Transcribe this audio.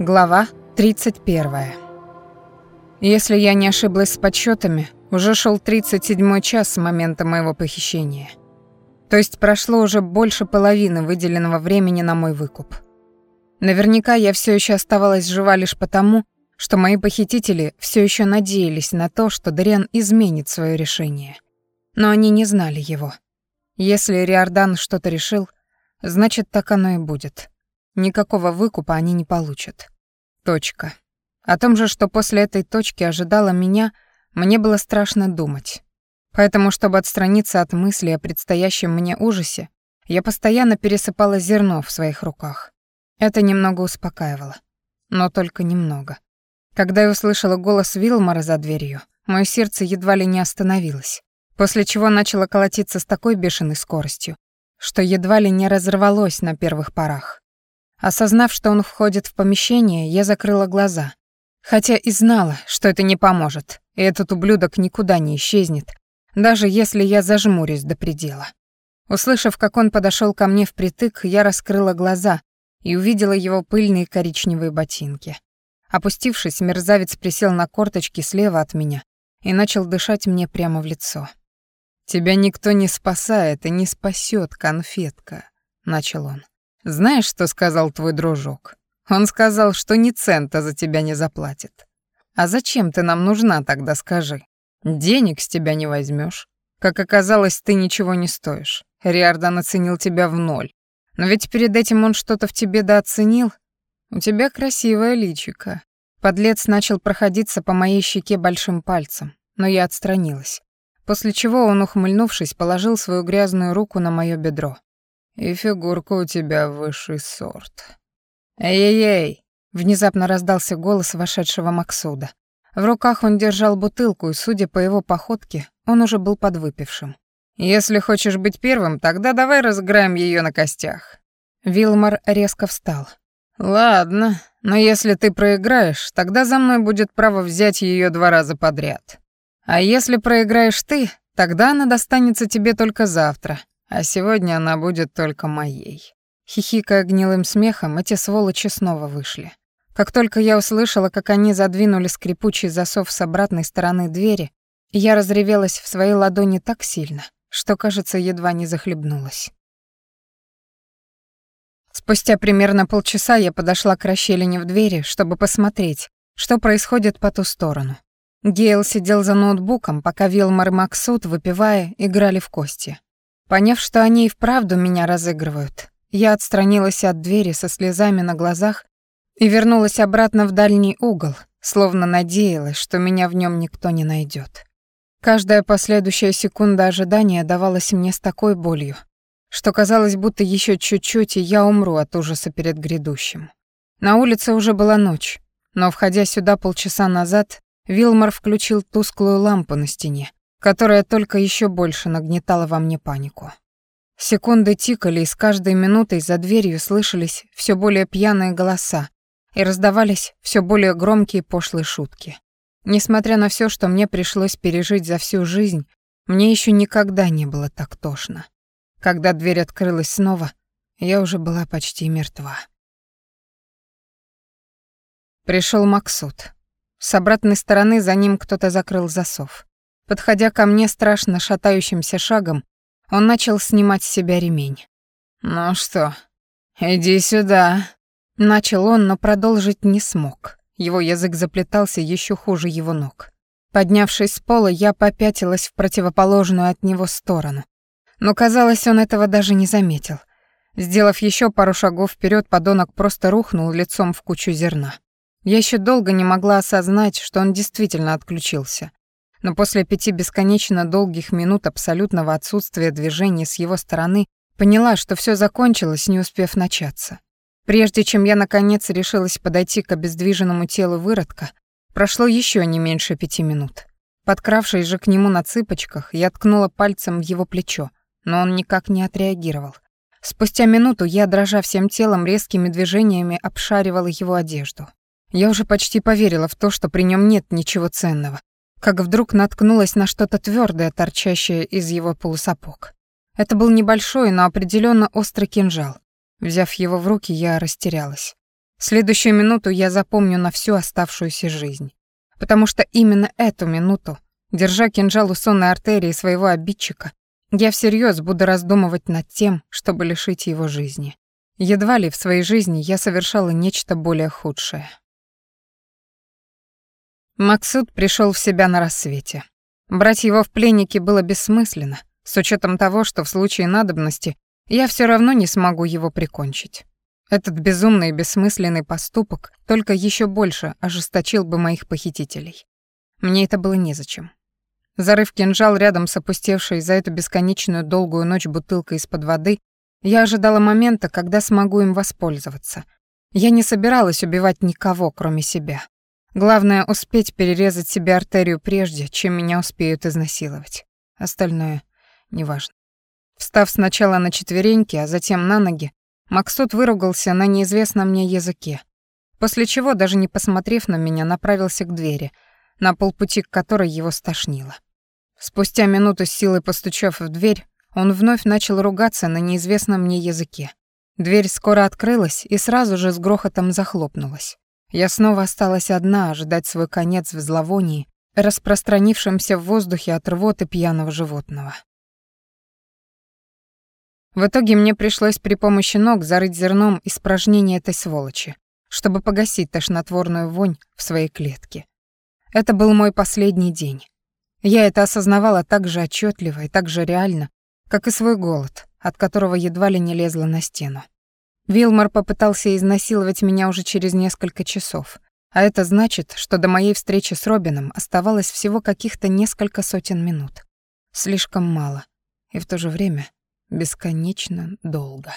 Глава 31. Если я не ошиблась с подсчетами, уже шел 37-й час с момента моего похищения. То есть прошло уже больше половины выделенного времени на мой выкуп. Наверняка я все еще оставалась жива лишь потому, что мои похитители все еще надеялись на то, что Дариан изменит свое решение. Но они не знали его. Если Риордан что-то решил, значит, так оно и будет. Никакого выкупа они не получат. Точка. О том же, что после этой точки ожидала меня, мне было страшно думать. Поэтому, чтобы отстраниться от мысли о предстоящем мне ужасе, я постоянно пересыпала зерно в своих руках. Это немного успокаивало. Но только немного. Когда я услышала голос Вилмора за дверью, мое сердце едва ли не остановилось, после чего начало колотиться с такой бешеной скоростью, что едва ли не разорвалось на первых порах. Осознав, что он входит в помещение, я закрыла глаза. Хотя и знала, что это не поможет, и этот ублюдок никуда не исчезнет, даже если я зажмурюсь до предела. Услышав, как он подошел ко мне впритык, я раскрыла глаза и увидела его пыльные коричневые ботинки. Опустившись, мерзавец присел на корточки слева от меня и начал дышать мне прямо в лицо. «Тебя никто не спасает и не спасет, конфетка», — начал он. Знаешь, что сказал твой дружок? Он сказал, что ни цента за тебя не заплатит. А зачем ты нам нужна тогда, скажи? Денег с тебя не возьмешь. Как оказалось, ты ничего не стоишь. Риордан оценил тебя в ноль. Но ведь перед этим он что-то в тебе дооценил. У тебя красивое личико. Подлец начал проходиться по моей щеке большим пальцем, но я отстранилась. После чего он, ухмыльнувшись, положил свою грязную руку на моё бедро. И фигурка у тебя высший сорт. Эй-эй-эй! Внезапно раздался голос вошедшего Максуда. В руках он держал бутылку, и, судя по его походке, он уже был подвыпившим. «Если хочешь быть первым, тогда давай разыграем ее на костях». Вилмар резко встал. «Ладно, но если ты проиграешь, тогда за мной будет право взять ее два раза подряд. А если проиграешь ты, тогда она достанется тебе только завтра, а сегодня она будет только моей. Хихикая гнилым смехом, эти сволочи снова вышли. Как только я услышала, как они задвинули скрипучий засов с обратной стороны двери, я разревелась в своей ладони так сильно, что, кажется, едва не захлебнулась. Спустя примерно полчаса я подошла к расщелине в двери, чтобы посмотреть, что происходит по ту сторону. Гейл сидел за ноутбуком, пока Вилмар и Максут, выпивая, играли в кости. Поняв, что они и вправду меня разыгрывают, я отстранилась от двери со слезами на глазах и вернулась обратно в дальний угол, словно надеялась, что меня в нем никто не найдет. Каждая последующая секунда ожидания давалась мне с такой болью, что казалось, будто еще чуть-чуть, и я умру от ужаса перед грядущим. На улице уже была ночь, но, входя сюда полчаса назад, Вилмар включил тусклую лампу на стене, которая только еще больше нагнетала во мне панику. Секунды тикали, и с каждой минутой за дверью слышались все более пьяные голоса и раздавались все более громкие пошлые шутки. Несмотря на все, что мне пришлось пережить за всю жизнь, мне еще никогда не было так тошно. Когда дверь открылась снова, я уже была почти мертва. Пришел Максут. С обратной стороны за ним кто-то закрыл засов. Подходя ко мне страшно шатающимся шагом, он начал снимать с себя ремень. «Ну что, иди сюда», — начал он, но продолжить не смог. Его язык заплетался еще хуже его ног. Поднявшись с пола, я попятилась в противоположную от него сторону. Но, казалось, он этого даже не заметил. Сделав еще пару шагов вперед, подонок просто рухнул лицом в кучу зерна. Я еще долго не могла осознать, что он действительно отключился но после пяти бесконечно долгих минут абсолютного отсутствия движения с его стороны поняла, что все закончилось, не успев начаться. Прежде чем я наконец решилась подойти к обездвиженному телу выродка, прошло еще не меньше пяти минут. Подкравшись же к нему на цыпочках, я ткнула пальцем в его плечо, но он никак не отреагировал. Спустя минуту я, дрожа всем телом, резкими движениями обшаривала его одежду. Я уже почти поверила в то, что при нем нет ничего ценного, как вдруг наткнулась на что-то твердое, торчащее из его полусапог. Это был небольшой, но определенно острый кинжал. Взяв его в руки, я растерялась. Следующую минуту я запомню на всю оставшуюся жизнь. Потому что именно эту минуту, держа кинжал у сонной артерии своего обидчика, я всерьез буду раздумывать над тем, чтобы лишить его жизни. Едва ли в своей жизни я совершала нечто более худшее. Максут пришел в себя на рассвете. Брать его в пленники было бессмысленно, с учетом того, что в случае надобности я все равно не смогу его прикончить. Этот безумный и бессмысленный поступок только еще больше ожесточил бы моих похитителей. Мне это было незачем. Зарыв кинжал рядом с опустевшей за эту бесконечную долгую ночь бутылкой из-под воды, я ожидала момента, когда смогу им воспользоваться. Я не собиралась убивать никого, кроме себя. Главное — успеть перерезать себе артерию прежде, чем меня успеют изнасиловать. Остальное — неважно. Встав сначала на четвереньки, а затем на ноги, Максут выругался на неизвестном мне языке, после чего, даже не посмотрев на меня, направился к двери, на полпути к которой его стошнило. Спустя минуту силой постучав в дверь, он вновь начал ругаться на неизвестном мне языке. Дверь скоро открылась и сразу же с грохотом захлопнулась. Я снова осталась одна, ожидать свой конец в зловонии, распространившемся в воздухе от рвоты пьяного животного. В итоге мне пришлось при помощи ног зарыть зерном испражнение этой сволочи, чтобы погасить тошнотворную вонь в своей клетке. Это был мой последний день. Я это осознавала так же отчетливо и так же реально, как и свой голод, от которого едва ли не лезла на стену. Вилмор попытался изнасиловать меня уже через несколько часов, а это значит, что до моей встречи с Робином оставалось всего каких-то несколько сотен минут. Слишком мало. И в то же время бесконечно долго.